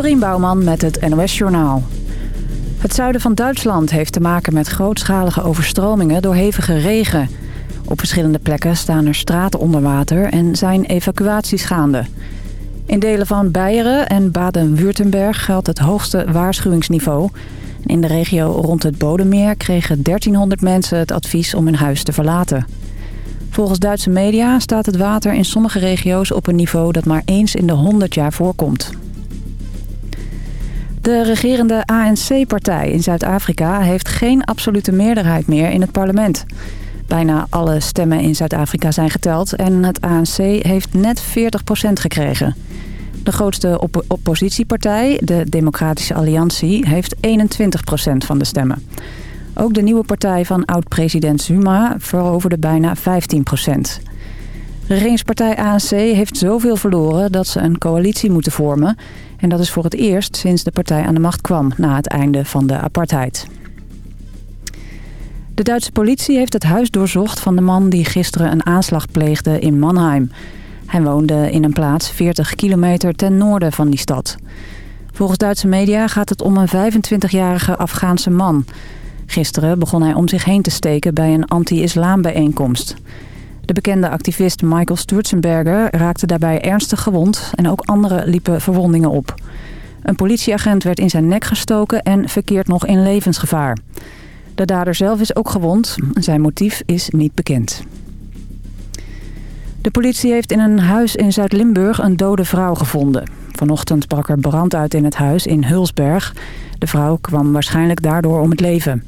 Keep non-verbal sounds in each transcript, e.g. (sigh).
Dorien Bouwman met het NOS Journaal. Het zuiden van Duitsland heeft te maken met grootschalige overstromingen door hevige regen. Op verschillende plekken staan er straten onder water en zijn evacuaties gaande. In delen van Beieren en Baden-Württemberg geldt het hoogste waarschuwingsniveau. In de regio rond het Bodemmeer kregen 1300 mensen het advies om hun huis te verlaten. Volgens Duitse media staat het water in sommige regio's op een niveau dat maar eens in de 100 jaar voorkomt. De regerende ANC-partij in Zuid-Afrika heeft geen absolute meerderheid meer in het parlement. Bijna alle stemmen in Zuid-Afrika zijn geteld en het ANC heeft net 40% gekregen. De grootste oppositiepartij, de Democratische Alliantie, heeft 21% van de stemmen. Ook de nieuwe partij van oud-president Zuma veroverde bijna 15 procent. Regeringspartij ANC heeft zoveel verloren dat ze een coalitie moeten vormen. En dat is voor het eerst sinds de partij aan de macht kwam na het einde van de apartheid. De Duitse politie heeft het huis doorzocht van de man die gisteren een aanslag pleegde in Mannheim. Hij woonde in een plaats 40 kilometer ten noorden van die stad. Volgens Duitse media gaat het om een 25-jarige Afghaanse man... Gisteren begon hij om zich heen te steken bij een anti-islam bijeenkomst. De bekende activist Michael Sturzenberger raakte daarbij ernstig gewond... en ook anderen liepen verwondingen op. Een politieagent werd in zijn nek gestoken en verkeert nog in levensgevaar. De dader zelf is ook gewond. Zijn motief is niet bekend. De politie heeft in een huis in Zuid-Limburg een dode vrouw gevonden. Vanochtend brak er brand uit in het huis in Hulsberg. De vrouw kwam waarschijnlijk daardoor om het leven.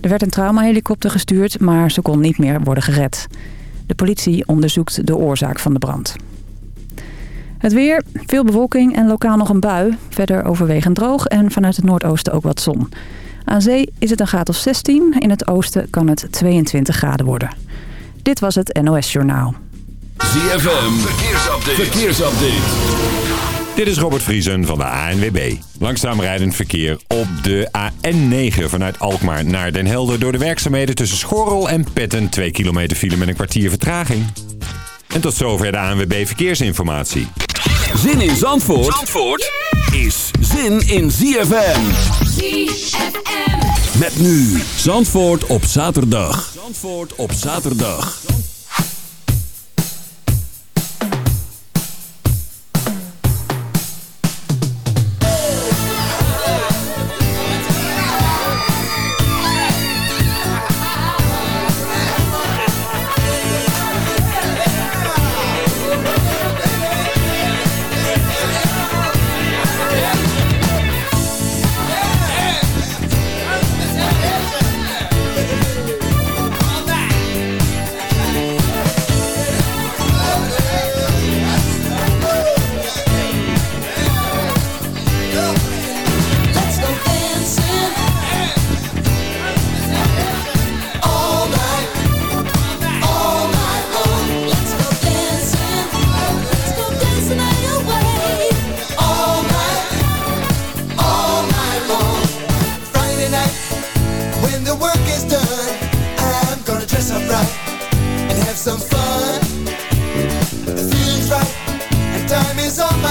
Er werd een traumahelikopter gestuurd, maar ze kon niet meer worden gered. De politie onderzoekt de oorzaak van de brand. Het weer, veel bewolking en lokaal nog een bui. Verder overwegend droog en vanuit het noordoosten ook wat zon. Aan zee is het een graad of 16. In het oosten kan het 22 graden worden. Dit was het NOS Journaal. ZFM, verkeersupdate. verkeersupdate. Dit is Robert Vriesen van de ANWB. Langzaam rijdend verkeer op de AN9 vanuit Alkmaar naar Den Helder... door de werkzaamheden tussen Schorrel en Petten. 2 kilometer file met een kwartier vertraging. En tot zover de ANWB Verkeersinformatie. Zin in Zandvoort, Zandvoort is zin in ZFM. ZFM. Met nu Zandvoort op zaterdag. Zandvoort op zaterdag.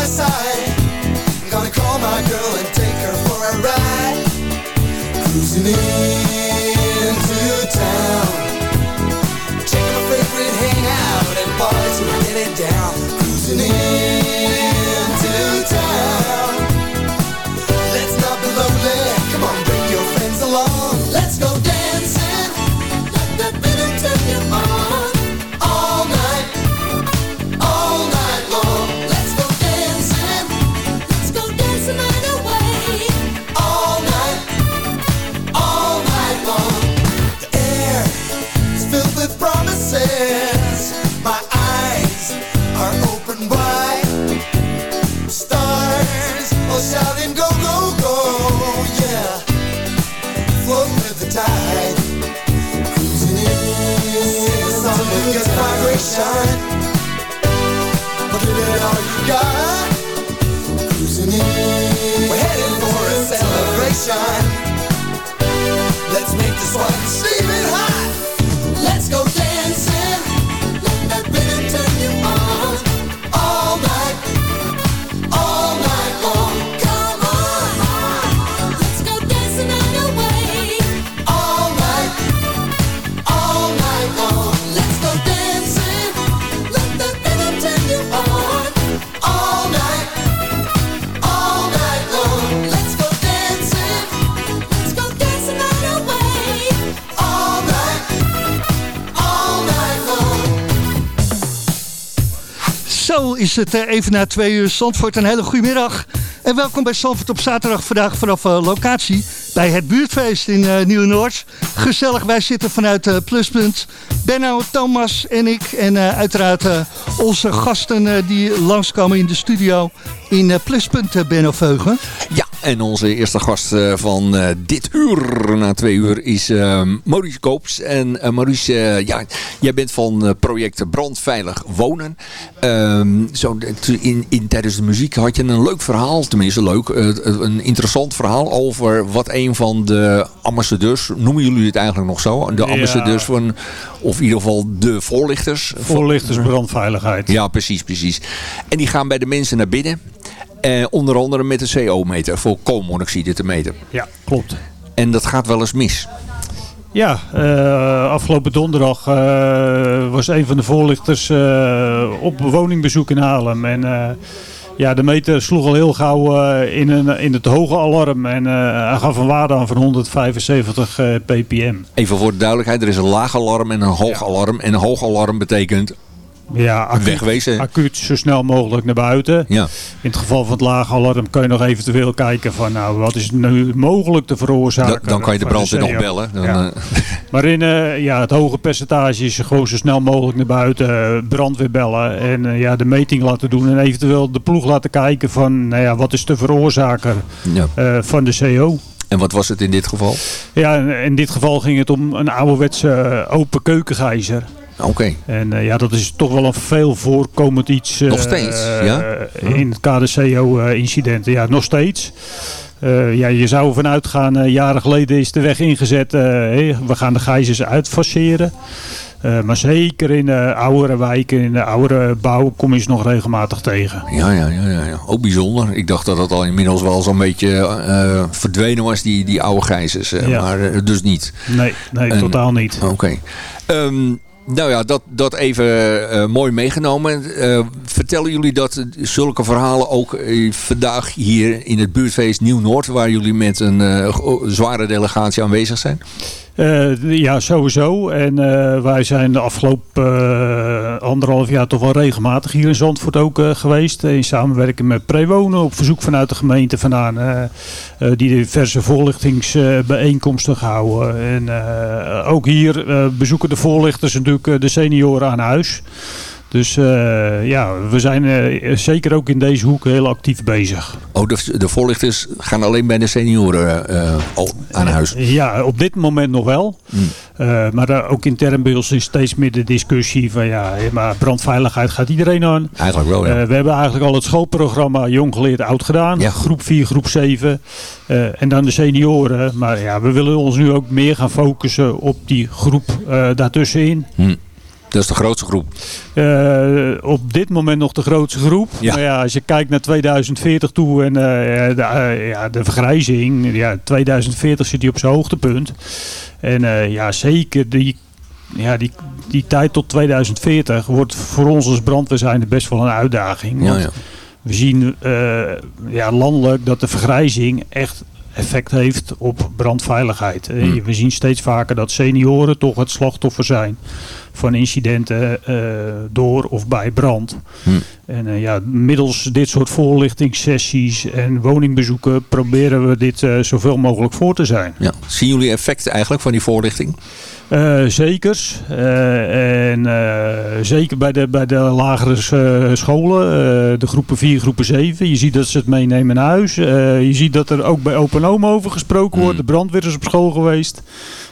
I'm gonna call my girl and take her for a ride. Cruising in. sunshine. Is het eh, even na twee uur Zandvoort. Een hele goede middag. En welkom bij Zandvoort op zaterdag vandaag vanaf uh, locatie bij het buurtfeest in uh, Nieuw-Noord. Gezellig, wij zitten vanuit Pluspunt. Benno, Thomas en ik. En uiteraard onze gasten die langskomen in de studio in Pluspunt, Benno Veugen. Ja, en onze eerste gast van dit uur, na twee uur, is Maurice Koops. En Maurice, ja, jij bent van project Brandveilig Wonen. Um, zo, in, in, tijdens de muziek had je een leuk verhaal, tenminste leuk, een interessant verhaal over wat een een van de ambassadeurs, noemen jullie het eigenlijk nog zo? De ambassadeurs van, of in ieder geval de voorlichters. Voorlichters brandveiligheid. Ja, precies, precies. En die gaan bij de mensen naar binnen. Eh, onder andere met een CO-meter voor koolmonoxide te meten. Ja, klopt. En dat gaat wel eens mis. Ja, uh, afgelopen donderdag uh, was een van de voorlichters uh, op woningbezoek in Haarlem. En ja, de meter sloeg al heel gauw in, een, in het hoge alarm. En hij gaf een waarde aan van 175 uh, ppm. Even voor de duidelijkheid, er is een laag alarm en een hoog ja. alarm. En een hoog alarm betekent ja, acuut, wegwezen. acuut zo snel mogelijk naar buiten. Ja. In het geval van het lage alarm kan je nog eventueel kijken van nou wat is nu mogelijk te veroorzaken. Da dan kan je de brandweer nog bellen. Dan, ja. uh... (laughs) (laughs) Maar in uh, ja, het hoge percentage is gewoon zo snel mogelijk naar buiten uh, brandweer bellen en ja, de meting laten doen en eventueel de ploeg laten kijken van nou ja, wat is de veroorzaker ja. van de CO. En wat was het in dit geval? Ja, in dit geval ging het om een ouderwetse open keukengijzer. Oké. En uh, ja, dat is toch wel een veel voorkomend iets. Uh, nog steeds, ja? In het kader CO-incidenten, ja, nog steeds. Uh, ja, je zou ervan uitgaan, jaren geleden is de weg ingezet, hey, we gaan de gijzers uitfaceren. maar zeker in de oudere wijken, in de oudere bouw, kom je ze nog regelmatig tegen. Ja, ja, ja, ja, ja. ook bijzonder. Ik dacht dat het al inmiddels wel zo'n beetje verdwenen was, die, die oude gijzers. Ja. Maar dus niet. Nee, nee en, totaal niet. Oké. Okay. Um, ehm, nou ja, dat, dat even uh, mooi meegenomen. Uh, vertellen jullie dat zulke verhalen ook uh, vandaag hier in het buurtfeest Nieuw-Noord... waar jullie met een zware delegatie aanwezig zijn? Uh, ja, sowieso. En uh, wij zijn de afgelopen uh, anderhalf jaar toch wel regelmatig hier in Zandvoort ook geweest. In samenwerking met Prewonen op verzoek vanuit de gemeente vandaan. die diverse voorlichtingsbijeenkomsten houden. En ook hier bezoeken de voorlichters natuurlijk de senioren aan huis. Dus uh, ja, we zijn uh, zeker ook in deze hoek heel actief bezig. Oh, de, de voorlichters gaan alleen bij de senioren uh, aan huis? Ja, op dit moment nog wel. Hmm. maar ook intern bij ons is steeds meer de discussie van ja, maar brandveiligheid gaat iedereen aan. Eigenlijk wel, ja. we hebben eigenlijk al het schoolprogramma Jong Geleerd Oud gedaan. Ja. Groep 4, groep 7. en dan de senioren. Maar ja, we willen ons nu ook meer gaan focussen op die groep daartussenin. Hmm. Dat is de grootste groep. Uh, op dit moment nog de grootste groep. Ja. Maar ja, als je kijkt naar 2040 toe en uh, de, uh, ja, de vergrijzing. Ja, 2040 zit hij op zijn hoogtepunt. En ja, zeker die, ja, die, die tijd tot 2040 wordt voor ons als brandweer zijn best wel een uitdaging. Ja, ja. We zien ja, landelijk dat de vergrijzing echt effect heeft op brandveiligheid. Hmm. We zien steeds vaker dat senioren toch het slachtoffer zijn van incidenten uh, door of bij brand. Hm. En uh, ja, middels dit soort voorlichtingssessies en woningbezoeken proberen we dit uh, zoveel mogelijk voor te zijn. Ja. Zien jullie effecten eigenlijk van die voorlichting? Uh, zekers. Uh, en uh, zeker bij de, bij de lagere scholen, de groepen 4, groepen 7. Je ziet dat ze het meenemen naar huis. je ziet dat er ook bij Open Oom over gesproken wordt. Hmm. De brandweer is op school geweest.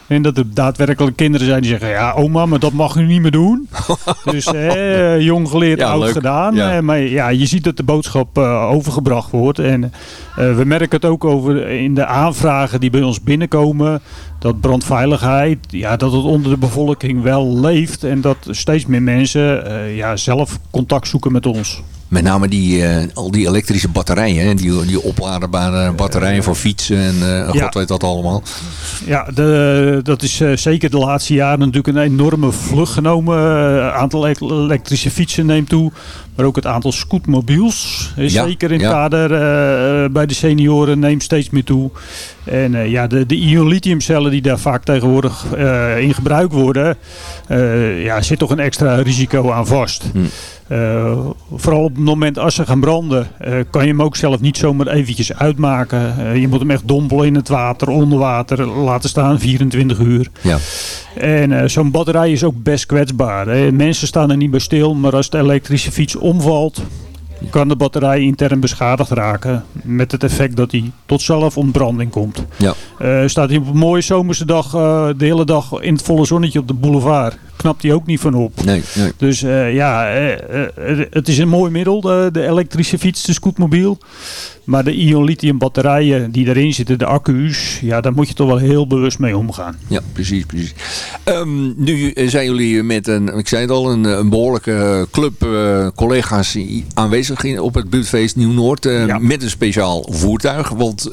En dat er daadwerkelijk kinderen zijn die zeggen, ja oma, maar dat mag u niet meer doen. (laughs) dus eh, jong geleerd, oud gedaan. Ja. maar ja, je ziet dat de boodschap uh, overgebracht wordt. En uh, we merken het ook over in de aanvragen die bij ons binnenkomen. Dat brandveiligheid, ja, dat het onder de bevolking wel leeft. En dat steeds meer mensen ja, zelf contact zoeken met ons. Met name die, uh, al die elektrische batterijen. Die, die opladerbare batterijen voor fietsen. En uh, god ja. weet dat allemaal. Ja, de, dat is uh, zeker de laatste jaren natuurlijk een enorme vlucht genomen. Het aantal elektrische fietsen neemt toe. Maar ook het aantal scootmobiels, eh, Ja, zeker in ja. het kader eh, bij de senioren, neemt steeds meer toe. En eh, ja, de, de ion-lithiumcellen die daar vaak tegenwoordig eh, in gebruik worden, eh, ja, zit toch een extra risico aan vast. Hm. Eh, vooral op het moment als ze gaan branden, eh, kan je hem ook zelf niet zomaar eventjes uitmaken. Eh, je moet hem echt dompelen in het water, onder water, laten staan 24 uur. Ja. En zo'n batterij is ook best kwetsbaar. Hè. Mensen staan er niet bij stil, maar als de elektrische fiets omvalt, kan de batterij intern beschadigd raken. Met het effect dat hij tot zelfontbranding komt. Ja. Staat hij op een mooie zomerse dag de hele dag in het volle zonnetje op de boulevard, knapt hij ook niet van op. Nee, nee. Dus eh, ja, eh, eh, het- is een mooi middel, de, de elektrische fiets, de scootmobiel. Maar de ion-lithium batterijen die erin zitten, de accu's, ja, daar moet je toch wel heel bewust mee omgaan. Ja, precies, precies. Ehm, nu zijn jullie met een, ik zei het al, een, een behoorlijke club collega's aanwezig in, op het buurtfeest Nieuw-Noord. Ja. Met een speciaal voertuig. Want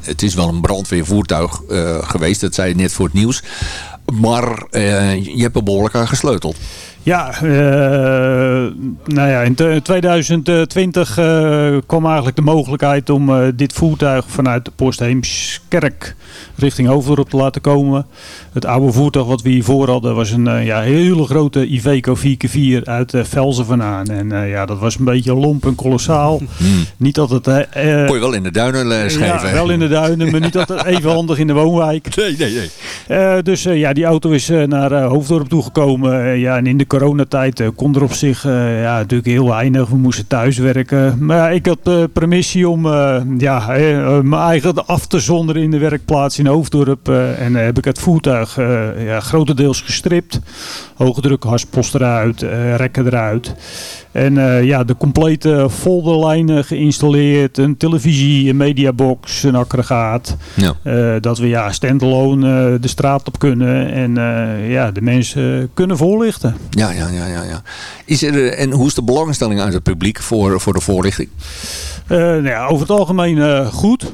het is wel een brandweervoertuig geweest, dat zei je net voor het nieuws. Maar eh, je hebt er behoorlijk aan gesleuteld. Ja, eh, nou ja, in te- 2020 eh, kwam eigenlijk de mogelijkheid om eh, dit voertuig vanuit de Post Heemskerk richting Hoofddorp te laten komen. Het oude voertuig wat we hiervoor hadden was een eh, ja, hele grote Iveco 4x4 uit eh, Velzen vandaan. En eh, ja, dat was een beetje lomp en kolossaal. Niet altijd... eh, eh, Kon je wel in de duinen schrijven. ja, wel in de duinen, maar niet altijd even handig in de woonwijk. (laughs) Nee, nee, nee. Eh, dus eh, ja, die auto is eh, naar Hoofddorp toegekomen. Ja, en in de coronatijd eh, kon er op zich eh, ja, natuurlijk heel weinig. We moesten thuiswerken. Maar ja, ik had eh, permissie om ja, mijn eigen af te zonderen in de werkplaats in Hoofddorp. en heb ik het voertuig ja, grotendeels gestript. Hoge druk, harspost eruit, rekken eruit. En eh, ja, de complete folderlijnen geïnstalleerd. Een televisie, een mediabox, een aggregaat. Ja. Eh, dat we ja, standalone eh, de straat op kunnen en ja, de mensen kunnen voorlichten. Ja, ja, ja, ja, ja. Is er, en hoe is de belangstelling uit het publiek voor, voor de voorlichting? Nou ja, over het algemeen goed.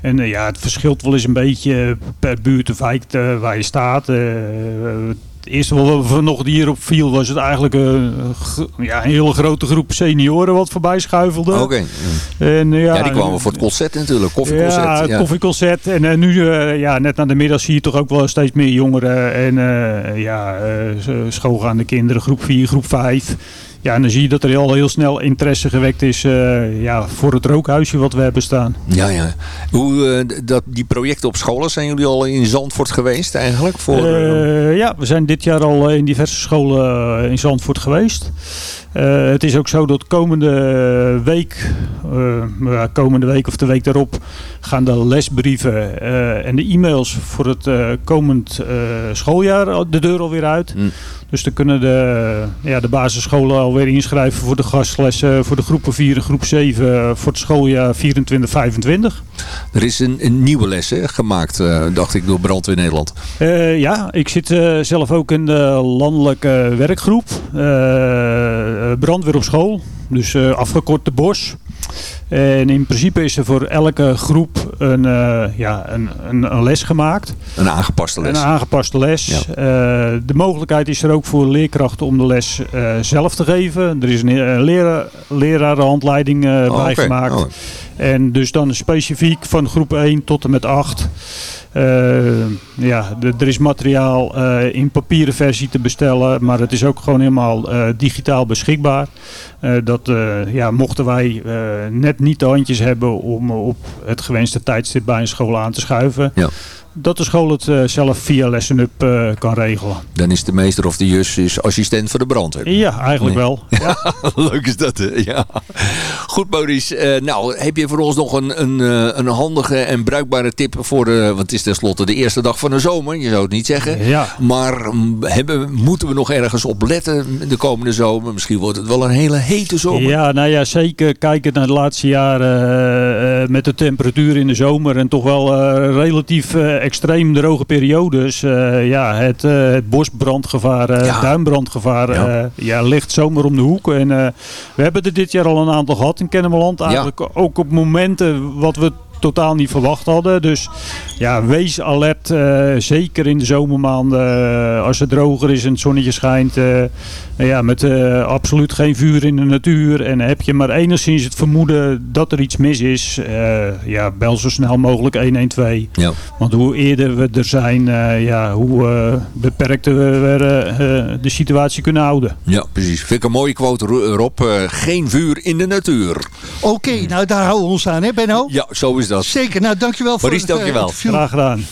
En ja, het verschilt wel eens een beetje per buurt of wijk waar je staat. Het eerste wat die hierop viel was het eigenlijk eh, g- ja, een hele grote groep senioren wat voorbij schuifelde. Oké. En, eh, ja, Ja, die kwamen voor het concert natuurlijk, koffieconcert. Ja, het koffieconcert. En eh, nu, eh, ja, net na de middag zie je toch ook wel steeds meer jongeren. En eh, ja, eh, schoolgaande kinderen, groep 4, groep 5. Ja, en dan zie je dat er al heel snel interesse gewekt is eh, ja, voor het rookhuisje wat we hebben staan. Ja, ja. Hoe, eh, dat, die projecten op scholen, zijn jullie al in Zandvoort geweest eigenlijk? Voor, eh, ja, we zijn dit jaar al in diverse scholen in Zandvoort geweest. Eh, het is ook zo dat komende week, eh, komende week of de week daarop, gaan de lesbrieven eh, en de e-mails voor het komend schooljaar de deur alweer uit. Hm. Dus dan kunnen de, ja, de basisscholen alweer inschrijven voor de gastlessen voor de groepen 4 en groep 7 eh, voor het schooljaar 24-25. er is een, een nieuwe les hè, gemaakt, dacht ik, door Brandweer Nederland. Ja, ik zit zelf ook in de landelijke werkgroep. Eh, brandweer op school. Dus eh, afgekort de BOS. En in principe is er voor elke groep een, eh, ja, een, een, een les gemaakt. Een aangepaste les. Een aangepaste les. Ja. Eh, de mogelijkheid is er ook voor leerkrachten om de les eh, zelf te geven. Er is een, een lerarenhandleiding Oh, bijgemaakt. Oh. En dus dan specifiek van groep 1 tot en met 8. Eh, ja, er is materiaal in papieren versie te bestellen, maar het is ook gewoon helemaal digitaal beschikbaar. Dat ja, mochten wij net niet de handjes hebben om op het gewenste tijdstip bij een school aan te schuiven, Ja. Dat de school het eh, zelf via Lesson Up eh, kan regelen. Dan is de meester of de jus is assistent voor de brandweer. Ja, eigenlijk Nee. wel. (laughs) Ja. Leuk is dat, hè? Ja. Goed, Maurice. Eh, nou, heb je voor ons nog een, een, een handige en bruikbare tip voor de... Want het is tenslotte de eerste dag van de zomer. Je zou het niet zeggen. Ja. Maar mm, hebben, moeten we nog ergens op letten de komende zomer? Misschien wordt het wel een hele hete zomer. Ja, nou ja, zeker kijkend naar de laatste jaren met de temperatuur in de zomer en toch wel relatief extreem droge periodes. eh, ja, het, eh, het bosbrandgevaar, eh, Ja. duinbrandgevaar Ja. ja. ligt zomaar om de hoek. En we hebben er dit jaar al een aantal gehad in Kennemerland. Eigenlijk ook op momenten wat we totaal niet verwacht hadden. Dus ja, wees alert. zeker in de zomermaanden. als het droger is en het zonnetje schijnt. ja, met absoluut geen vuur in de natuur. En heb je maar enigszins het vermoeden dat er iets mis is. ja, bel zo snel mogelijk 112. Ja. Want hoe eerder we er zijn, ja, hoe beperkter we de situatie kunnen houden. Ja, precies. Vind ik een mooie quote, Rob. geen vuur in de natuur. Oké, nou daar houden we ons aan, hè Benno? Ja, zo is dat. Zeker, nou dankjewel voor Maurice, het dankjewel. Graag gedaan.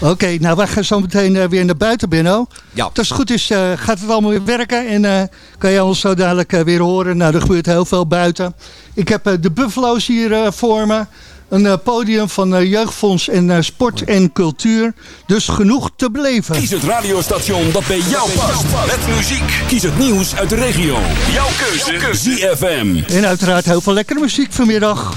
Oké, nou wij gaan zo meteen uh, weer naar buiten, Benno. Ja. Als het goed is, uh, gaat het allemaal weer werken en uh, kan je ons zo dadelijk weer horen. Nou, er gebeurt heel veel buiten. Ik heb de Buffalo's hier voor me. Een podium van Jeugdfonds en Sport en Cultuur. Dus genoeg te beleven. Kies het radiostation dat bij jou past. Met muziek. Kies het nieuws uit de regio. Jouw keuze. ZFM. En uiteraard heel veel lekkere muziek vanmiddag.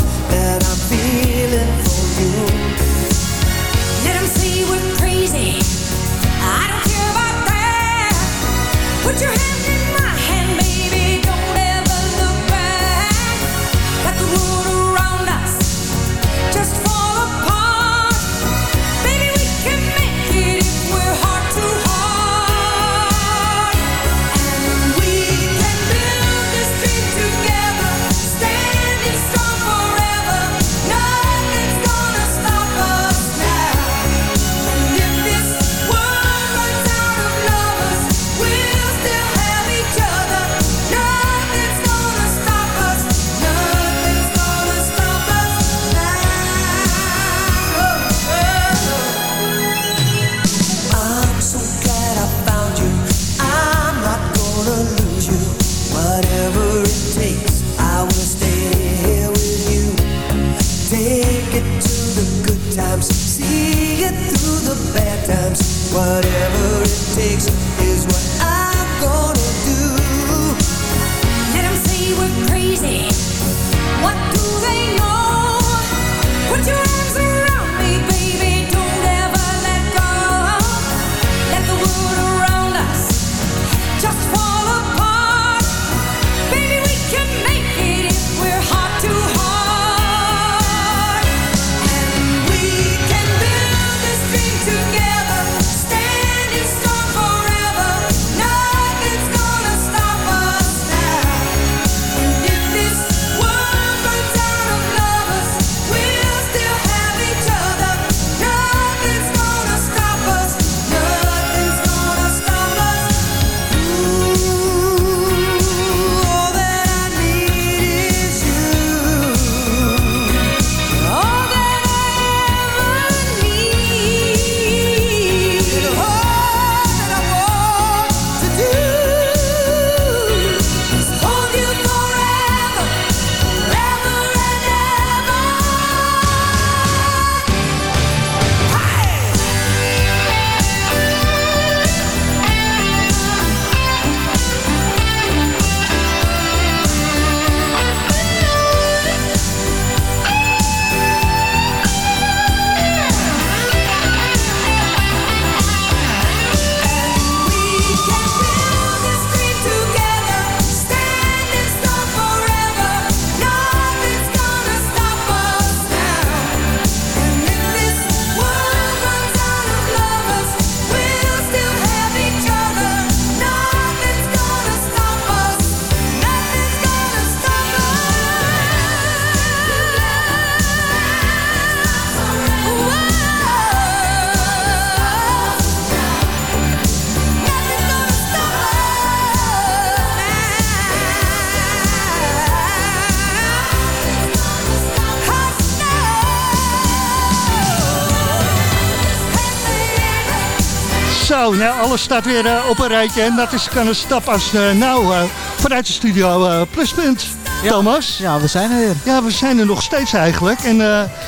Alles staat weer uh, op een rijtje. En dat is kan een stap als uh, nou uh, vanuit de studio Pluspunt. Ja. Thomas? Ja, we zijn er weer. Ja, we zijn er nog steeds eigenlijk. En,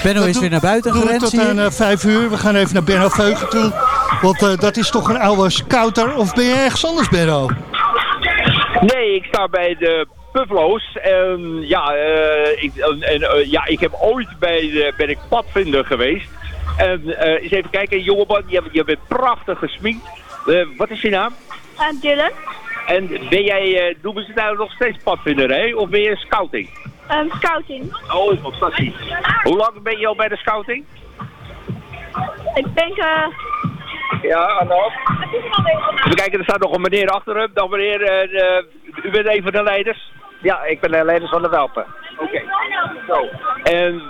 Benno is weer naar buiten gerend. tot aan vijf uur. We gaan even naar Benno Veugen toe. Want dat is toch een oude scouter. Of ben je ergens anders, Benno? Nee, ik sta bij de Buffalo's. En ja, uh, ik, en, uh, ja, ik heb ooit bij de, ben ik padvinder geweest. En uh, eens even kijken, jongeman, je, je bent prachtig gesminkt. Wat is je naam? Uh, Dylan. En ben jij, noemen ze nou nog steeds padvinderij of ben je scouting? Um, scouting. Oh, fantastisch. Hoe lang ben je al bij de scouting? Ik denk... eh ja, anderhalf. Even kijken, er staat nog een meneer achter hem. Dan meneer, uh, u bent een van de leiders? Ja, ik ben de leider van de Welpen. Oké. Okay. Zo. En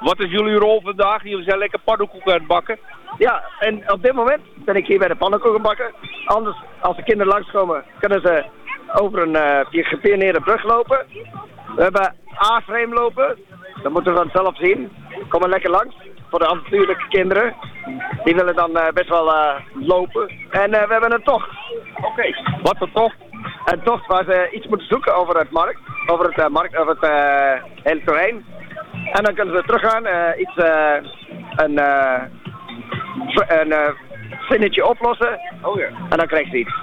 wat is jullie rol vandaag? Jullie zijn lekker pannenkoeken aan het bakken. Ja, en op dit moment ben ik hier bij de pannenkoeken bakken. Anders, als de kinderen langskomen, kunnen ze over een uh, gepineerde brug lopen. We hebben A-frame lopen. Dat moeten we dan zelf zien. Komen lekker langs voor de avontuurlijke kinderen. Die willen dan uh, best wel uh, lopen. En uh, we hebben een tocht. Oké, okay. wat een tocht? Een tocht waar ze iets moeten zoeken over het markt. Over het, markt, over het hele terrein. En dan kunnen ze teruggaan, iets, een, een zinnetje oplossen. Oh ja. En dan krijgen ze iets.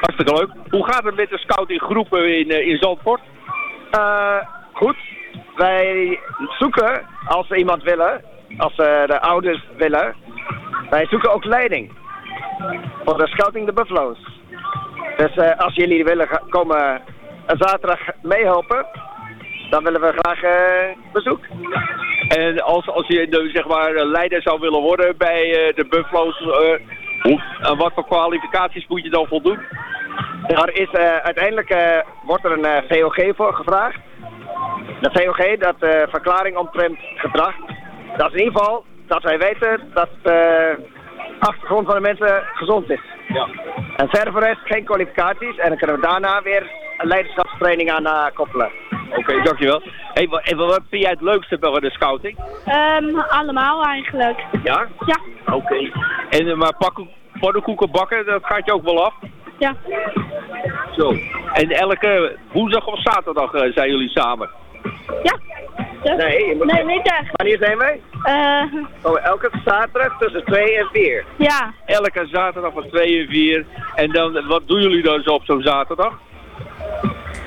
Hartstikke leuk. Hoe gaat het met de scoutinggroepen in, in Zandvoort? goed. Wij zoeken, als we iemand willen, als de ouders willen. Wij zoeken ook leiding. Voor de Scouting de Buffalo's. Dus uh, als jullie willen komen een zaterdag meehelpen, dan willen we graag uh, bezoek. En als, als je zeg maar leider zou willen worden bij de Buffalo's, hoe, wat voor kwalificaties moet je dan voldoen? Er is, uiteindelijk wordt er een VOG voor gevraagd. De VOG, dat verklaring omtrent gedrag, dat is in ieder geval dat wij weten dat de achtergrond van de mensen gezond is. Ja. En verder voor rest geen kwalificaties en dan kunnen we daarna weer een leiderschapstraining aan koppelen. Oké, okay, dankjewel. Hey, wat, wat vind jij het leukste bij de scouting? Um, allemaal eigenlijk. Ja? Ja. Oké. Okay. En uh, maar pakken, pannenkoeken bakken, dat gaat je ook wel af? Ja. Zo. En elke woensdag of zaterdag uh, zijn jullie samen? Ja. Nee, je moet nee, niet echt. Wanneer zijn wij? Uh, oh, elke zaterdag tussen 2 en 4. Ja. Elke zaterdag van 2 en 4. En dan, wat doen jullie dan zo op zo'n zaterdag?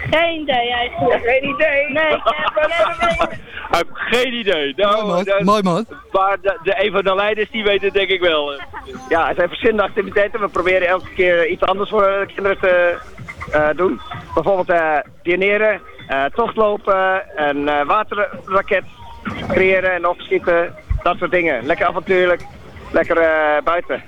Geen idee eigenlijk. Geen idee? Nee, ik heb (laughs) geen idee. Nou, mooi, man. Mooi man. Maar de, de, een van de leiders die weten denk ik wel. Ja, het zijn verschillende activiteiten. We proberen elke keer iets anders voor de kinderen te uh, doen. Bijvoorbeeld uh, pionieren, uh, tochtlopen, een uh, waterraket creëren en opschieten. Dat soort dingen. Lekker avontuurlijk, lekker uh, buiten.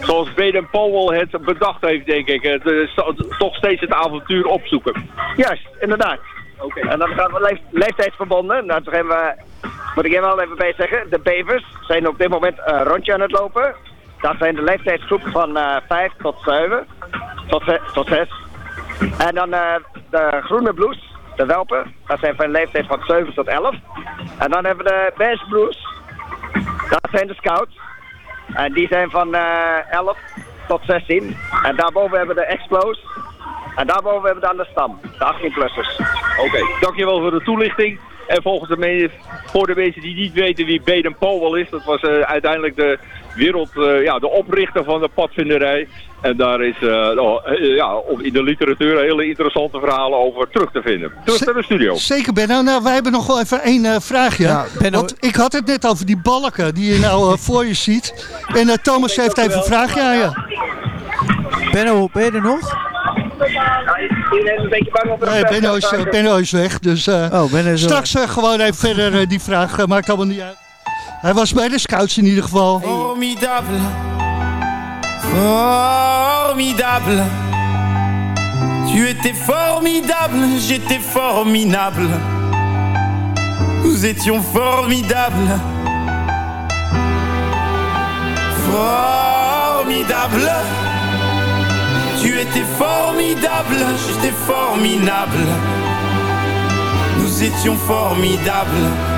Zoals Baden Powell het bedacht heeft, denk ik. Het, toch steeds het avontuur opzoeken. Juist, inderdaad. Oké. Okay. En dan gaan we leef leeftijdsverbonden. Nou, toen hebben we, moet ik hier wel even bij zeggen, de bevers zijn op dit moment een rondje aan het lopen. Dat zijn de leeftijdsgroepen van uh, 5 tot 7, tot, tot 6. En dan uh, de groene bloes, de welpen, dat zijn van een leeftijd van 7 tot 11. En dan hebben we de beige blues, dat zijn de scouts. En die zijn van uh, 11 tot 16. En daarboven hebben we de explos. En daarboven hebben we dan de stam, de 18-plussers. Oké, dankjewel voor de toelichting. En volgens de voor de mensen die niet weten wie Baden Powell is, dat was uh, uiteindelijk de wereld, uh, ja, de oprichter van de padvinderij. En daar is uh, oh, ja, in de literatuur hele interessante verhalen over terug te vinden. Terug naar de studio. Zeker Benno. Nou, wij hebben nog wel even één uh, vraagje. Ja, Benno... Want ik had het net over die balken die je nou voor je ziet. En Thomas heeft even een vraagje aan je. Benno, ben je er nog? Een beetje bang op nee, Benno is, Benno is weg. Dus uh, oh, Benno is straks uh, gewoon even verder uh, die vraag. maakt allemaal niet uit. Hij was bij de scouts in ieder geval. Formidable. Formidable. Tu étais formidable, j'étais formidable. Nous étions formidables. Formidable. Tu étais formidable, j'étais formidable. Nous étions formidables.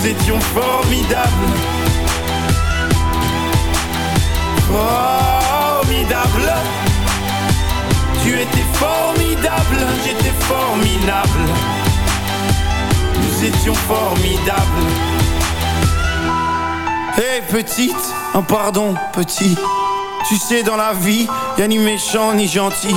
Nous étions formidables. Formidable. Tu étais formidable, j'étais formidable. Nous étions formidables. Hé petite, un pardon petit. Tu sais dans la vie, y a ni méchant ni gentil.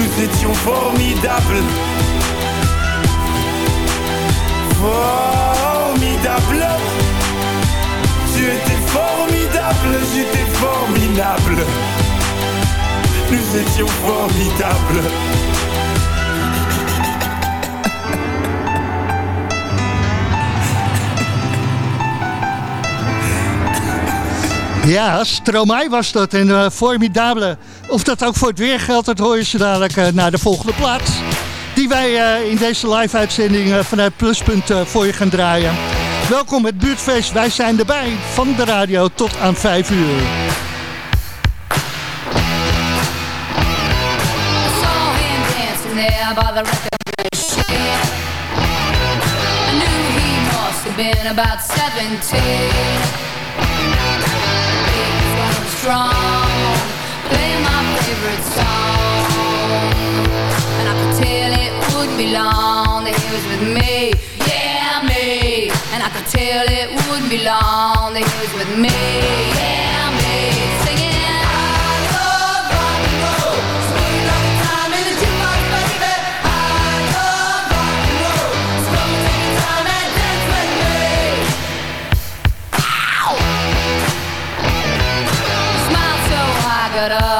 Nous étions formidables. Formidable. Tu étais formidable, j'étais formidable. Nous étions formidables. Ja, Stromae was dat en uh, formidabele. Of dat ook voor het weer geldt, dat hoor je ze dadelijk uh, naar de volgende plaats. Die wij uh, in deze live-uitzending vanuit Pluspunt voor je gaan draaien. Welkom het buurtfeest, wij zijn erbij van de radio tot aan 5 uur. Been about 17 strong favorite song. And I could tell it wouldn't be long That he was with me, yeah me. And I could tell it wouldn't be long That he was with me, yeah me. Singing I love rock and roll. Time in the jukebox, baby. I love rock and roll. Time and dance with me. Smiled so got up uh,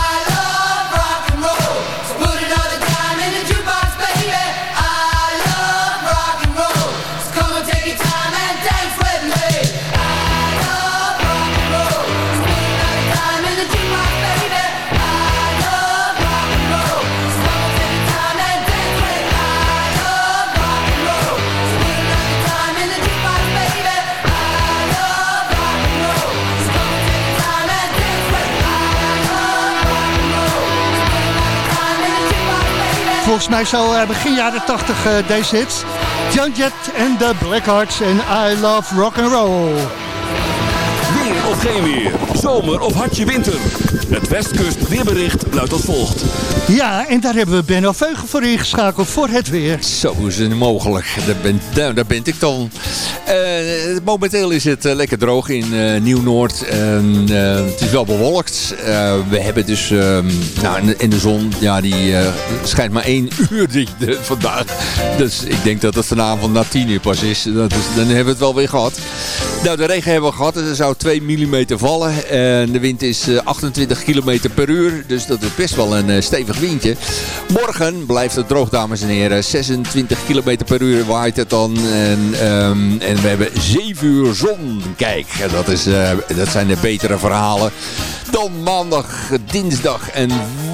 Mij zo eh, begin jaren 80 eh, deze hit. John Jett en de Blackhearts en I Love Rock and Roll. Geen weer. Zomer of hartje winter. Het Westkust weerbericht luidt als volgt. Ja, en daar hebben we Benno Veugen voor ingeschakeld voor het weer. Zo is het mogelijk. Daar ben, nou, daar ben ik dan. Eh, momenteel is het eh, lekker droog in eh, Nieuw-Noord. En, eh, het is wel bewolkt. Eh, we hebben dus ehm, nou, in, de, in de zon, ja, die eh, schijnt maar één (laughs) uur die, de- vandaag. Dus ik denk dat het vanavond na tien uur pas is. Dat is. Dan hebben we het wel weer gehad. Nou, de regen hebben we gehad. Er zou 2 mm vallen. En de wind is eh, 28 km per uur. Dus dat is best wel een eh, stevig windje. Morgen blijft het droog, dames en heren. 26 km per uur waait het dan. En, ehm, en we hebben 7 uur zon. Kijk, dat, is, eh, dat zijn de betere verhalen. Dan maandag, dinsdag en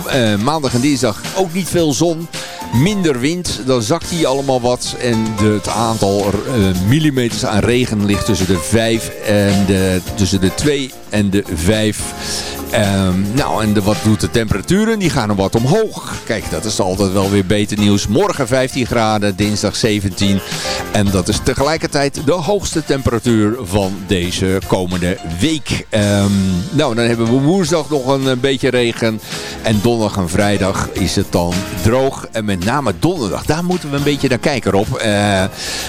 eh, maandag en dinsdag ook niet veel zon. Minder wind, dan zakt hij allemaal wat. En de, het aantal eh, millimeters aan regen ligt tussen de 5 en de, tussen de 2 en de 5. Ehm, nou, en de, wat doet de temperaturen? Die gaan er wat omhoog. Kijk, dat is altijd wel weer beter nieuws. Morgen 15 graden, dinsdag 17. En dat is tegelijkertijd de hoogste temperatuur van deze komende week. Ehm, nou, dan hebben we woensdag nog een, eh, beetje regen. En donderdag en vrijdag is het dan droog. En met name donderdag, daar moeten we een beetje naar kijken, Rob. Eh,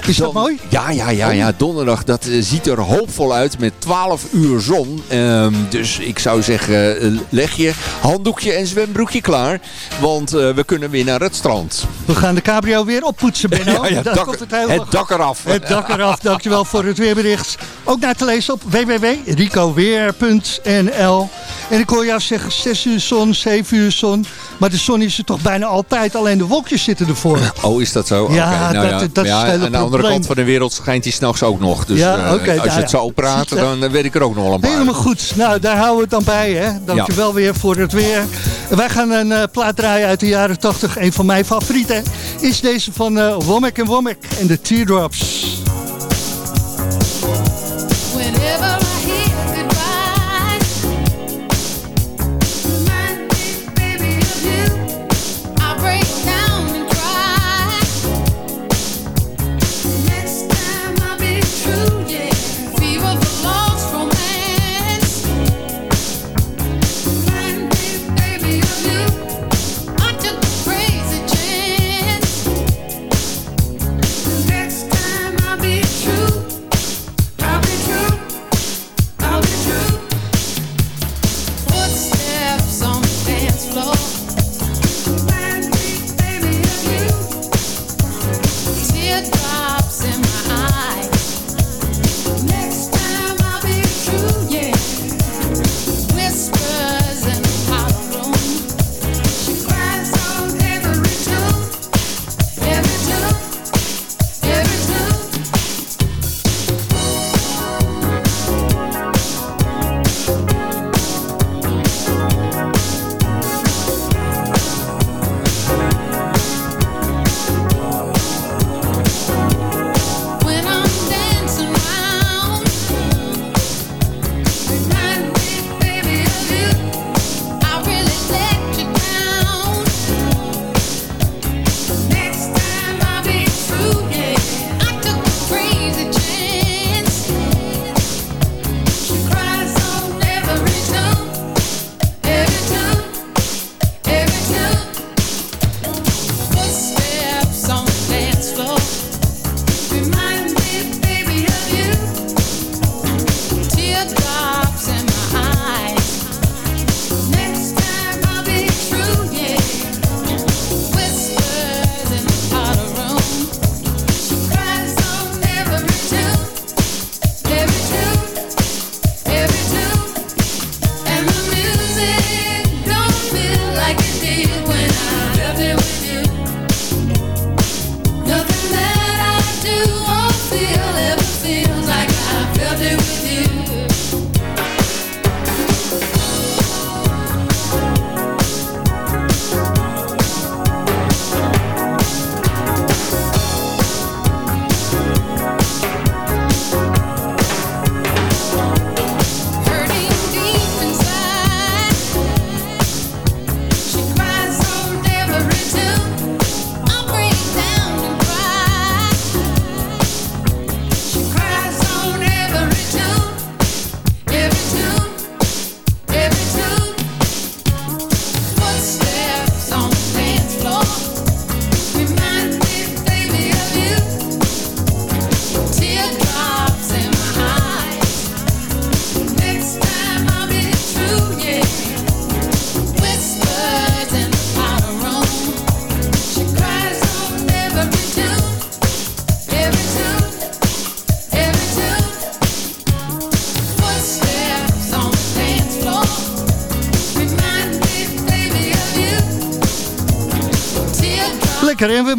Is dat dan- mooi? Ja, ja, ja, ja. Donderdag, dat eh, ziet er hoopvol uit met 12 uur zon. Ehm, dus ik zou zeggen, eh, leg je handdoekje en zwembroekje klaar. Want eh, we kunnen weer naar het strand. We gaan de cabrio weer oppoetsen, Benno. (laughs) Ja, ja, dak- komt het het dak eraf. Het dak eraf, dankjewel voor het weerbericht. Ook naar te lezen op www.ricoweer.nl En ik hoor jou zeggen 6 uur zon, 7 uur zon. Maar de zon is er toch bijna altijd, alleen de wolkjes zitten ervoor. (laughs) Oh, is dat zo? Ja, nou dat- dat is ja, het Aan de andere kant van de wereld schijnt hij s'nachts ook nog. Dus Ja, eh, als nou je het ja. zo praat, Ziet, hè? dan weet ik er ook nog wel een paar. Helemaal goed. Nou, daar houden we het dan bij. Hè? Dankjewel weer voor het weer. Wij gaan een eh, plaat draaien uit de jaren 80. Een van mijn favorieten is deze van eh Womack Womack en de Teardrops.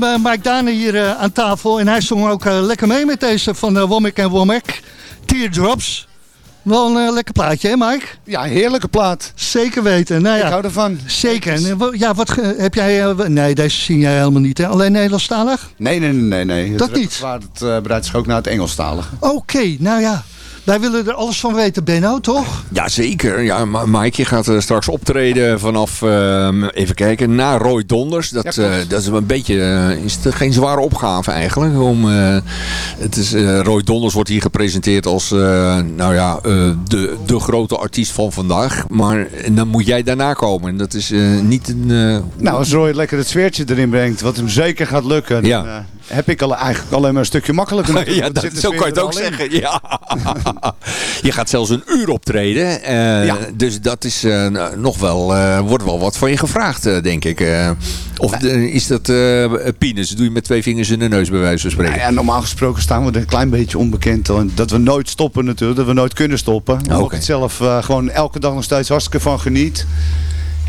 Hebben Mike Dane hier eh, aan tafel. En hij zong ook eh, lekker mee met deze van Womack en Womack. Teardrops. Wel een eh, lekker plaatje, hè Mike? Ja, heerlijke plaat. Zeker weten. Nou ja, Ik hou ervan. Zeker. En, eh, ja, wat heb jij... eh, nee, deze zing jij helemaal niet, hè? Alleen Nederlandstalig? Nee, nee, nee, nee. nee. Dat niet? Het uh, breidt zich ook naar het Engelstalige. Oké, nou ja. Wij willen er alles van weten, Benno, toch? Jazeker. Ja, Mike, je gaat eh, straks optreden vanaf, ehm, even kijken, na Roy Donders. Dat, Ja, eh, dat is een beetje, eh, is het geen zware opgave eigenlijk. Om, eh, het is, eh, Roy Donders wordt hier gepresenteerd als, eh, nou ja, eh, de, de grote artiest van vandaag. Maar en dan moet jij daarna komen. En dat is eh, niet een... eh, Nou, als Roy lekker het sfeertje erin brengt, wat hem zeker gaat lukken, Ja. dan eh, heb ik al, eigenlijk alleen maar een stukje makkelijker. (laughs) ja, dat, zo kan je het ook zeggen. Ja. (laughs) je gaat zelfs een uur optreden. eh, Ja. Dus dat is eh, nou, nog wel, eh, wordt wel wat van je gevraagd, denk ik. Of eh, is dat eh penis? Doe je met twee vingers in de neus, bij wijze van spreken. Nou ja, normaal gesproken staan we er een klein beetje onbekend. Dat we nooit stoppen natuurlijk, dat we nooit kunnen stoppen. Omdat ik het zelf gewoon elke dag nog steeds hartstikke van geniet.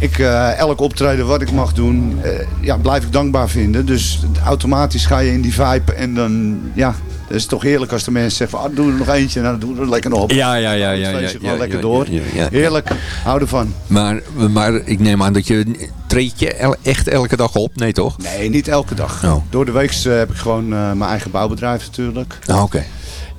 Ik, eh, elk optreden wat ik mag doen, eh, ja, blijf ik dankbaar vinden. Dus automatisch ga je in die vibe en dan, ja, het is toch heerlijk als de mensen zeggen van, ah, doe er nog eentje, nou, dan doen we er lekker nog op. Ja, ja, ja. ja, Het ja, ja, lekker door. Heerlijk, hou ervan. Maar, maar ik neem aan dat je... Treed je echt elke dag op? Nee, toch? Nee, niet elke dag. Oh. Door de week eh, heb ik gewoon mijn eigen bouwbedrijf natuurlijk. Ah, Oké.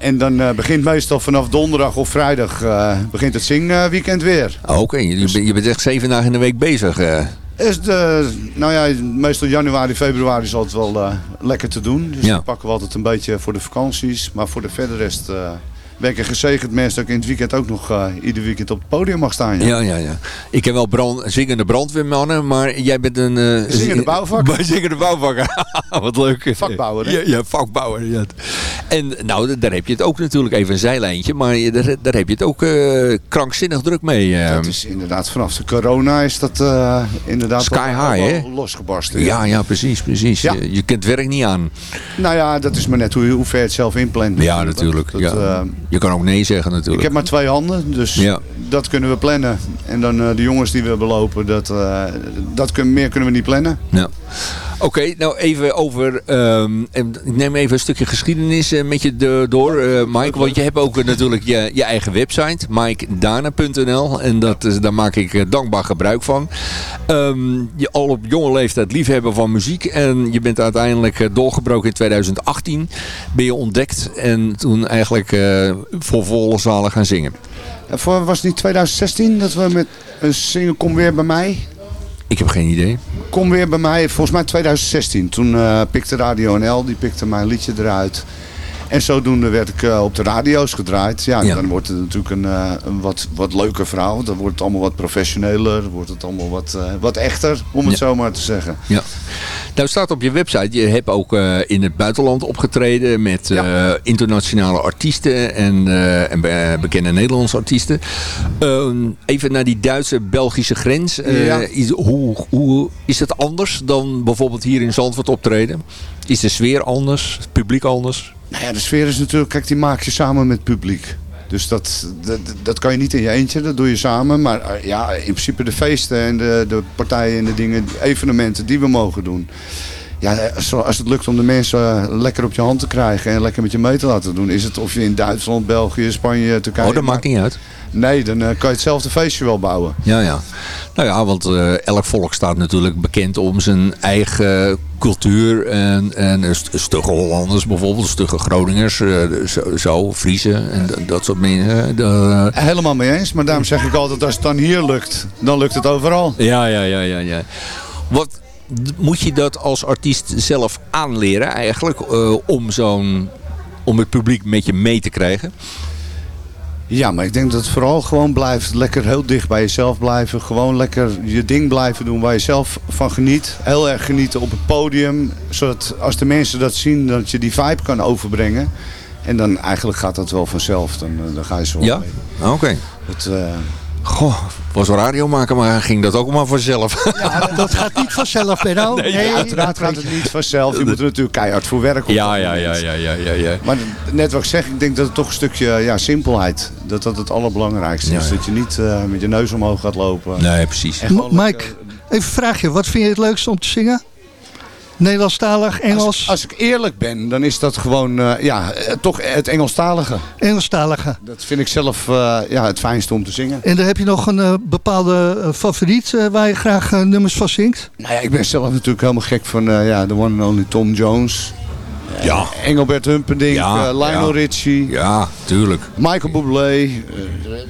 En dan eh, begint meestal vanaf donderdag of vrijdag eh, begint het zingweekend weer. Ah, Oké, je, bent- je bent echt zeven dagen in de week bezig. eh. Is de, nou ja, meestal januari, februari is altijd wel lekker te doen. Dus Ja. dan pakken we altijd een beetje voor de vakanties. Maar voor de verder rest ben ik een gezegend mens dat ik in het weekend ook nog eh, ieder weekend op het podium mag staan. Ja. Ja, ja, ja. Ik heb wel brand, zingende brandweermannen, maar jij bent een... eh, Zingende bouwvakker. (laughs) Zingende bouwvakker. (laughs) Wat leuk. Vakbouwer, hè? Ja, ja vakbouwer. Ja. En nou, daar heb je het ook natuurlijk even een zijlijntje, maar daar, daar heb je het ook eh, krankzinnig druk mee. Dat is inderdaad vanaf de corona is dat inderdaad Sky high, hè? losgebarsten. ja, ja, precies, precies. Ja. Je, het werk niet aan. Nou ja, dat is maar net hoe, hoe ver je het zelf inplant. Ja, natuurlijk. Dat, ja. Je kan ook nee zeggen natuurlijk. Ik heb maar twee handen, dus Ja. dat kunnen we plannen. En dan eh, de jongens die we belopen, dat, eh, dat kun, meer kunnen we niet plannen. Ja. Oké, nou even over. en ik neem even een stukje geschiedenis eh, met je de- door, Mike. Want je hebt ook natuurlijk je, je eigen website, mikedana.nl. En dat, daar maak ik dankbaar gebruik van. Ehm, je al op jonge leeftijd liefhebber van muziek. En je bent uiteindelijk doorgebroken in 2018. Ben je ontdekt en toen eigenlijk voor volle zalen gaan zingen. En voor, was het niet 2016 dat we met een single Kom Weer Bij Mij? Ik heb geen idee. Kom Weer Bij Mij, volgens mij 2016. Toen eh, pikte Radio NL, die pikte mijn liedje eruit. En zodoende werd ik eh, op de radio's gedraaid. Ja, Ja. dan wordt het natuurlijk een, eh, een wat, wat leuker verhaal. Dan wordt het allemaal wat professioneler. Wordt het allemaal wat, wat echter, om het Ja. zo maar te zeggen. Ja. Nou staat op je website, je hebt ook eh, in het buitenland opgetreden met eh, internationale artiesten en, eh, en be- bekende Nederlandse artiesten. Ehm, even naar die Duitse-Belgische grens. Ja. is, hoe, hoe is het anders dan bijvoorbeeld hier in Zandvoort optreden? Is de sfeer anders? Het publiek anders? Nou ja, de sfeer is natuurlijk, kijk, die maak je samen met het publiek. Dus dat, dat, dat kan je niet in je eentje, dat doe je samen. Maar eh, ja, in principe de feesten en de, de partijen en de dingen, evenementen die we mogen doen. Ja, eh, als het lukt om de mensen lekker op je hand te krijgen en lekker met je mee te laten doen. Is het of je in Duitsland, België, Spanje, Turkije... Oh, dat maakt niet uit. Nee, dan eh, kan je hetzelfde feestje wel bouwen. Ja, ja. Nou ja, want eh, elk volk staat natuurlijk bekend om zijn eigen cultuur. En, en st- stugge Hollanders bijvoorbeeld, stugge Groningers, eh, zo, zo Friesen en dat- soort mensen. Helemaal mee eens, maar daarom zeg ik altijd, als het dan hier lukt, dan lukt het overal. ja, ja, ja, ja, ja. Wat moet je dat als artiest zelf aanleren eigenlijk om zo'n om het publiek met je mee te krijgen? Ja, maar ik denk dat het vooral gewoon blijft lekker heel dicht bij jezelf blijven. Gewoon lekker je ding blijven doen waar je zelf van geniet. Heel erg genieten op het podium. Zodat als de mensen dat zien, dat je die vibe kan overbrengen. En dan eigenlijk gaat dat wel vanzelf. Dan, eh, dan ga je zo Ja? mee. Oké. Het, eh, Goh, was radio maken, maar ging dat ook maar vanzelf. (laughs) dat gaat niet vanzelf, Benno. nee, uiteraard gaat het niet vanzelf. Je moet er natuurlijk keihard voor werken. op Ja, ja, ja, ja, ja, ja, ja. Maar net wat ik zeg, ik denk dat het toch een stukje ja, simpelheid. Dat dat het allerbelangrijkste Ja, is. ja. Dat je niet eh, met je neus omhoog gaat lopen. Nee, precies. Mike, even een vraagje. Wat vind je het leukste om te zingen? Nederlandstalig, Engels? Als, als ik eerlijk ben, dan is dat gewoon eh, ja, eh, toch het Engelstalige. Engelstalige. Dat vind ik zelf eh, ja, het fijnste om te zingen. En dan heb je nog een bepaalde favoriet waar je graag nummers van zingt? Nou ja, ik ben zelf natuurlijk helemaal gek van ja, de one and only Tom Jones. Ja. Engelbert Humperdinck, Ja, eh, Lionel ja. Richie. Ja, tuurlijk. Michael Bublé. eh,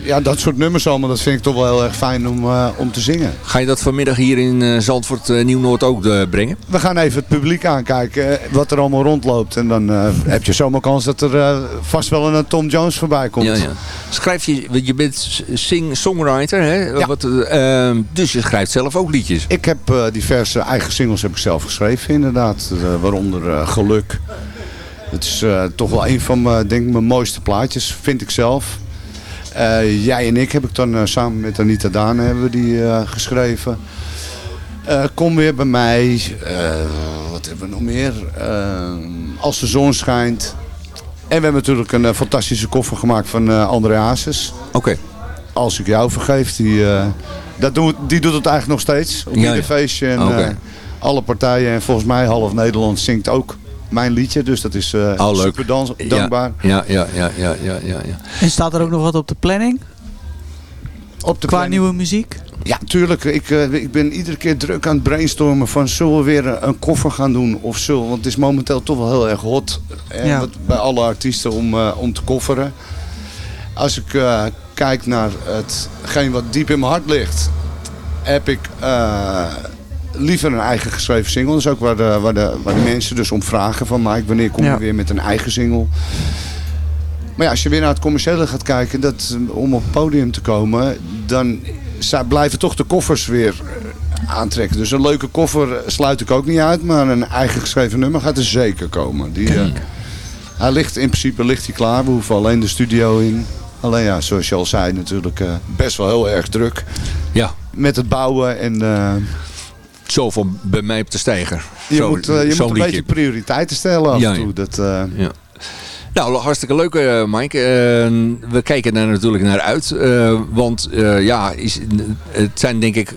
ja, dat soort nummers allemaal, dat vind ik toch wel heel erg fijn om, eh, om te zingen. Ga je dat vanmiddag hier in eh, Zandvoort eh, Nieuw-Noord ook eh, brengen? We gaan even het publiek aankijken, eh, wat er allemaal rondloopt. En dan eh, heb je zomaar kans dat er eh, vast wel een Tom Jones voorbij komt. Ja, ja. Schrijf je, je bent sing-songwriter, hè? Wat, eh, ehm, dus je schrijft zelf ook liedjes. Ik heb eh, diverse eigen singles heb ik zelf geschreven inderdaad. Eh, waaronder eh, Geluk. Het is eh, toch wel een van mijn, denk ik, mijn mooiste plaatjes, vind ik zelf. Eh, jij en ik heb ik dan eh, samen met Anita Daan hebben we die eh, geschreven. Eh, kom weer bij mij. Eh, wat hebben we nog meer? Eh, Als de zon schijnt. En we hebben natuurlijk een eh, fantastische koffer gemaakt van eh André Hazes. Oké. Als ik jou vergeef, die, eh, dat doet, die doet het eigenlijk nog steeds. Op ieder ja. feestje en eh, alle partijen. En volgens mij half Nederland zingt ook mijn liedje. Dus dat is eh Oh, leuk. super dans- dankbaar. Ja, ja, ja, ja, ja, ja, ja. En staat er ook nog wat op de planning? Op de Qua planning. nieuwe muziek? Ja, tuurlijk. Ik, eh, ik ben iedere keer druk aan het brainstormen van zullen we weer een, een koffer gaan doen of zullen Want het is momenteel toch wel heel erg hot eh, Ja. wat- bij alle artiesten om, eh, om te kofferen. Als ik eh, kijk naar hetgeen wat diep in mijn hart ligt, heb ik eh, liever een eigen geschreven single. Dat is ook waar de, waar de, waar de mensen dus om vragen van Mike, wanneer kom je Ja. weer met een eigen single? Maar ja, als je weer naar het commerciële gaat kijken, dat, eh, om op het podium te komen, dan blijven toch de koffers weer eh, aantrekken. Dus een leuke koffer eh, sluit ik ook niet uit, maar een eigen geschreven nummer gaat er zeker komen. Die, hij ligt, in principe ligt hij klaar, we hoeven alleen de studio in. Alleen ja, zoals je al zei, natuurlijk eh, best wel heel erg druk. Ja. Met het bouwen en eh, Zo van bij mij op de stijger. je Zo- moet, eh, je moet een beetje prioriteiten stellen af Ja, en toe. Dat, eh, Ja. Nou, hartstikke leuk uh, Mike. We kijken daar natuurlijk naar uit. Want ja, is, het zijn denk ik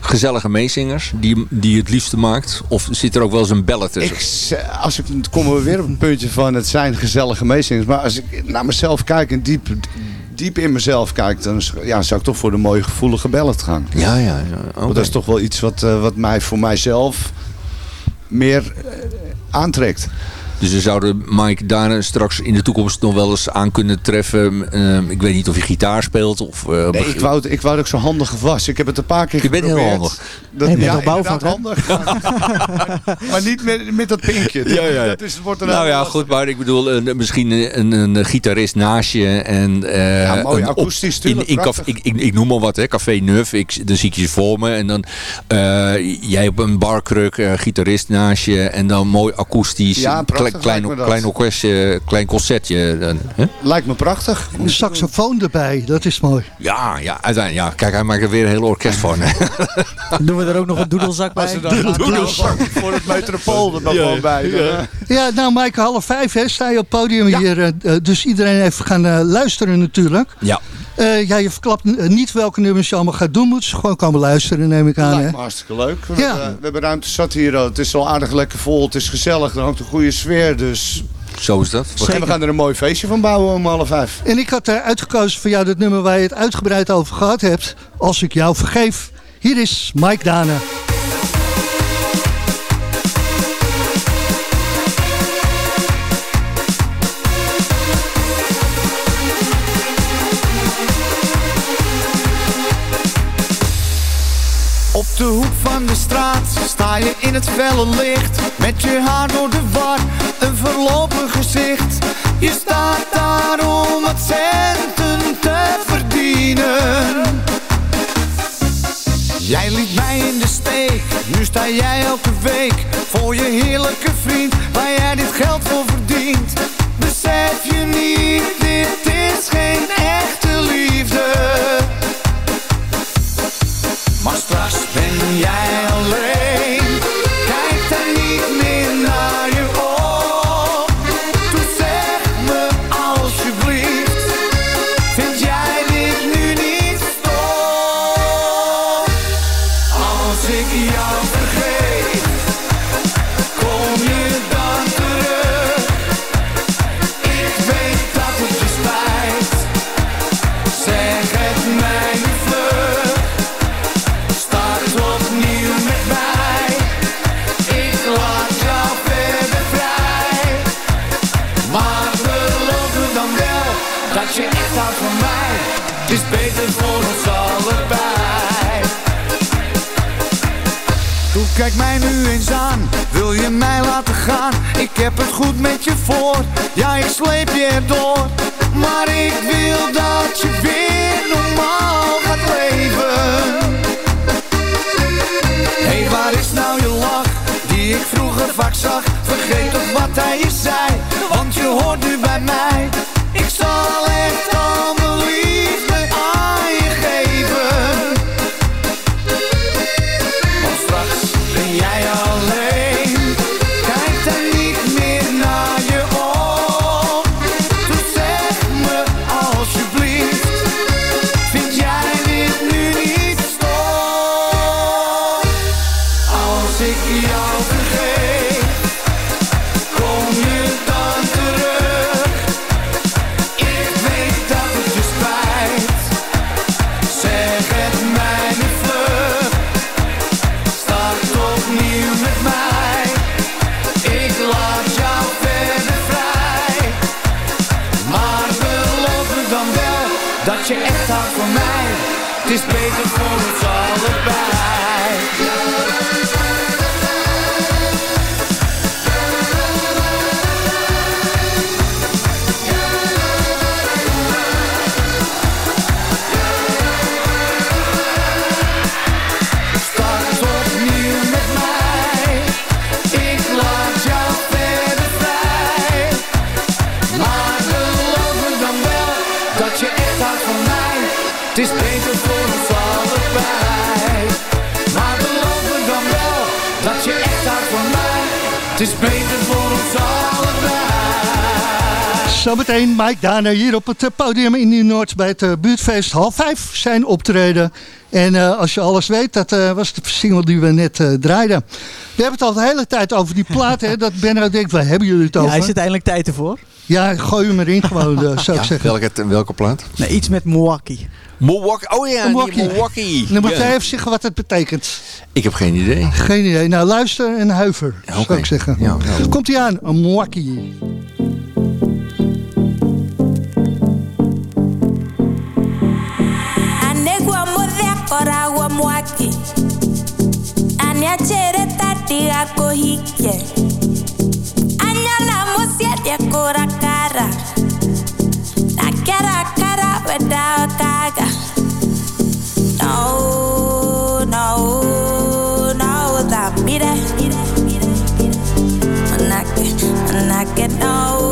gezellige meezingers die, die het liefste maakt. Of zit er ook wel eens een bellen tussen? Ik, als ik, komen we weer op een puntje van het zijn gezellige meezingers. Maar als ik naar mezelf kijk en diep, diep in mezelf kijk, dan ja, zou ik toch voor de mooie gevoelige bellen gaan. Ja, ja. ja. Okay. Want dat is toch wel iets wat, uh, wat mij voor mijzelf meer uh, aantrekt. Dus we zouden Mike daar straks in de toekomst nog wel eens aan kunnen treffen. Uh, ik weet niet of je gitaar speelt. Of, uh, nee, ik wou, ik wou dat ik zo handig was. Ik heb het een paar keer je geprobeerd. Je bent heel handig. Dat, hey, ja, bouwvak, handig. maar, maar niet met, met dat pinkje. Ja, ja. Dat is, wordt nou ja, goed. Maar ik bedoel, misschien een, een, een, gitarist naast je. En, uh, ja, mooi een, akoestisch, op, in, in café, ik, ik, ik, noem maar wat, hè, Café Neuf. Ik, dan zie ik je voor me. En dan uh, jij op een barkruk, uh, gitarist naast je. En dan mooi akoestisch. Ja, prachtig, klein, orkestje, klein concertje. Dan, hè? Lijkt me prachtig. Een saxofoon erbij, dat is mooi. Ja, ja, uiteindelijk. Ja. Kijk, hij maakt er weer een heel orkest van. (laughs) Dan doen we er ook nog een doedelzak bij. Als dan doedelzak voor het metropool er nog ja, bij. Ja. ja, nou Mike, half vijf hè, sta je op het podium ja. hier. Uh, dus iedereen even gaan uh, luisteren natuurlijk. Ja. Uh, ja, je verklapt niet welke nummers je allemaal gaat doen. Moet je gewoon komen luisteren, neem ik aan. Lijkt me hartstikke leuk. We, ja. we hebben ruimte zat hier. Het is al aardig lekker vol. Het is gezellig. Er hangt een goede sfeer. Dus zo is dat. En we gaan er een mooi feestje van bouwen om half vijf. En ik had er uitgekozen voor jou dat nummer waar je het uitgebreid over gehad hebt. Als ik jou vergeef. Hier is Mike Dana. Je in het felle licht. Met je haar door de war, een verlopen gezicht. Je staat daar om het centen te verdienen. Jij liet mij in de steek, nu sta jij elke week Voor je heerlijke vriend, waar jij dit geld voor verdient. Besef je niet, dit is geen echte liefde. Maar straks ben jij wil je mij laten gaan? Ik heb het goed met je voor, ja ik sleep je erdoor. Maar ik wil dat je weer normaal gaat leven. Hé, hey, waar is nou je lach, die ik vroeger vaak zag? Vergeet toch wat hij je zei, Mike Dana hier op het eh, podium in Nieuw-Noord bij het eh, buurtfeest half vijf zijn optreden. En eh, als je alles weet, dat eh, was de single die we net eh, draaiden. We hebben het al de hele tijd over die plaat, hè, dat Benno denkt, waar hebben jullie het Ja, over? is het eindelijk tijd ervoor? Ja, gooi hem erin gewoon, zou ik Ja, zeggen. welke, welke plaat? Nee, iets met Milwaukee. Milwaukee. Oh ja, Milwaukee. Milwaukee. Dan moet Ja. jij even zeggen wat het betekent. Ik heb geen idee. Geen idee. Nou, luister en huiver, zou oké. ik zeggen. Ja, ja. Komt hij aan, een Milwaukee. piacere tardi a cohicchie Andiamo siete ancora cara La chiara cara vedrà caga No, no, no, da mire Manacche, manacche, no.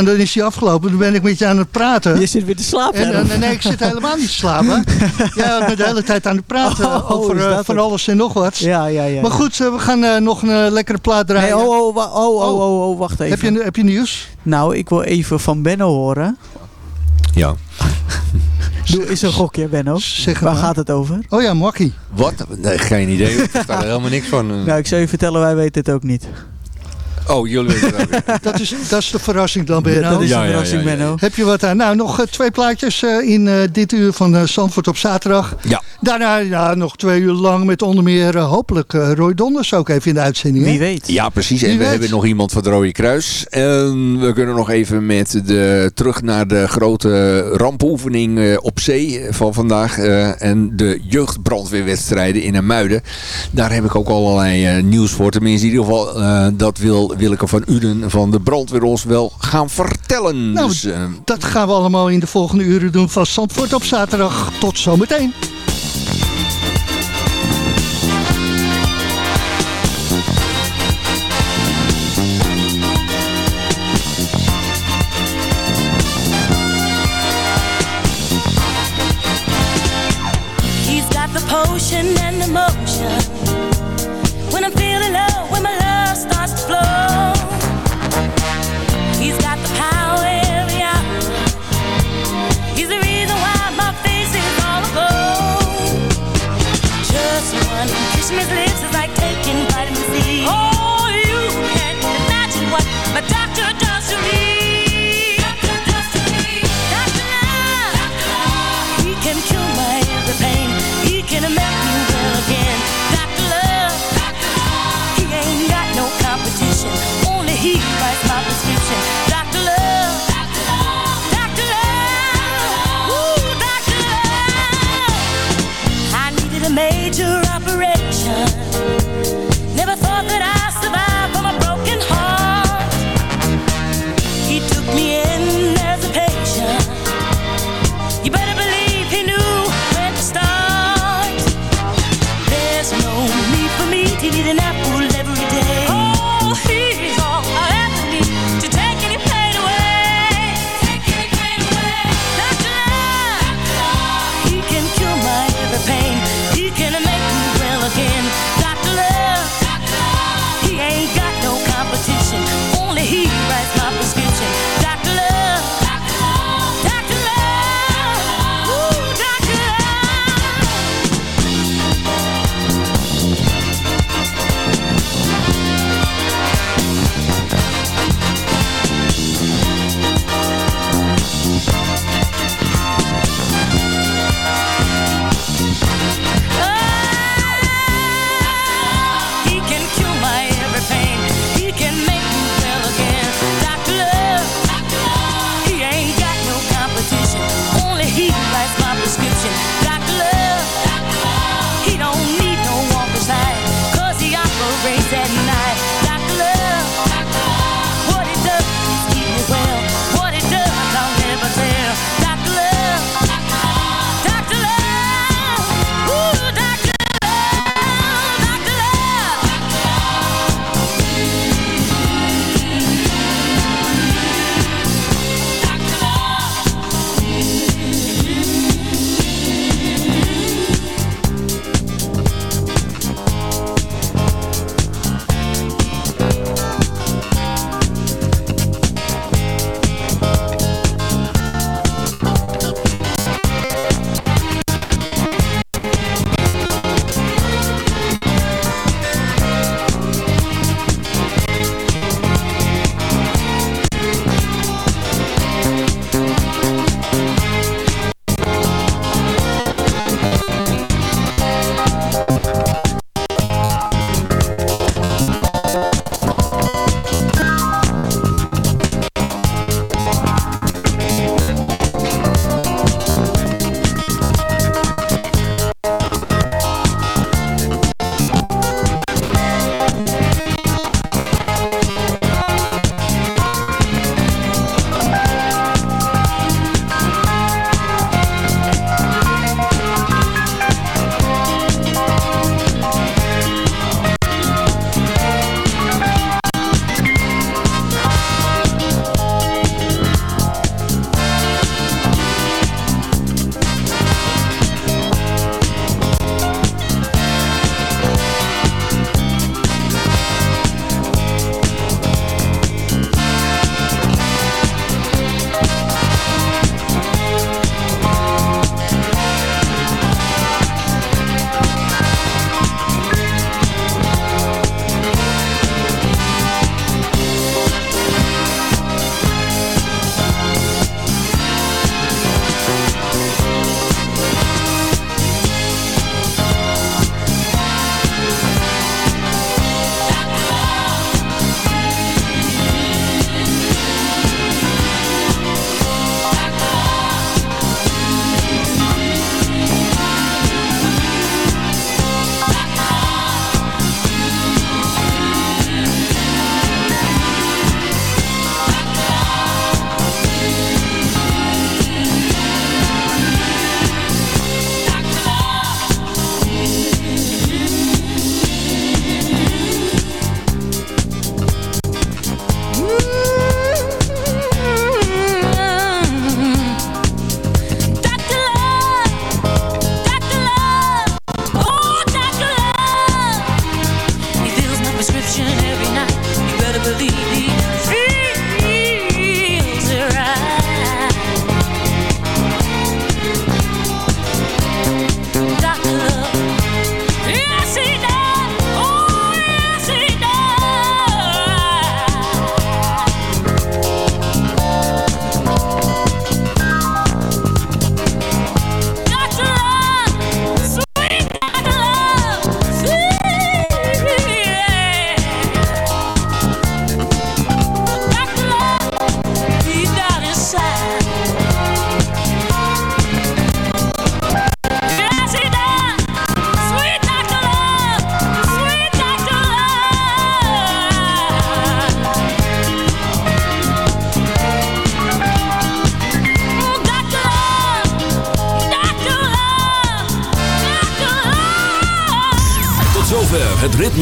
En dan is hij afgelopen. Dan ben ik met je aan het praten. Je zit weer te slapen. En, nee, ik zit helemaal niet te slapen. (laughs) Ja, ik ben de hele tijd aan het praten Oh, over eh, van het? alles en nog wat. Ja, ja, ja. Maar goed, eh, we gaan eh, nog een eh, lekkere plaat draaien. Nee, oh, oh, oh, oh, oh, oh, wacht even. Heb je, heb je nieuws? Nou, ik wil even van Benno horen. Ja. (laughs) Doe eens een gokje, Benno. Zeg Waar maar. gaat het over? Oh ja, Makkie. Wat? Nee, geen idee. Ik versta er helemaal niks van. Nou, ik zou je vertellen, wij weten het ook niet. Oh, jullie weten het ook. (laughs) Dat is, dat is de verrassing dan, Benno. dat is ja, verrassing, ja, ja. Benno. Heb je wat aan? Nou, nog eh, twee plaatjes eh, in eh, dit uur van Zandvoort op zaterdag. Ja. Daarna ja, nog twee uur lang met onder meer hopelijk eh, Roy Donders ook even in de uitzending. hè? Wie weet. Ja, precies. Wie En we weet. hebben nog iemand van het Rode Kruis. En we kunnen nog even met de, terug naar de grote rampoefening eh, op zee van vandaag. eh, en de jeugdbrandweerwedstrijden in Amuiden. Daar heb ik ook allerlei nieuws voor. Tenminste, in ieder geval, eh, dat wil Willeke van Uden van de brandweer ons wel gaan vertellen. Nou, dus, eh, Dat gaan we allemaal in de volgende uren doen van Zandvoort op zaterdag. Tot zometeen.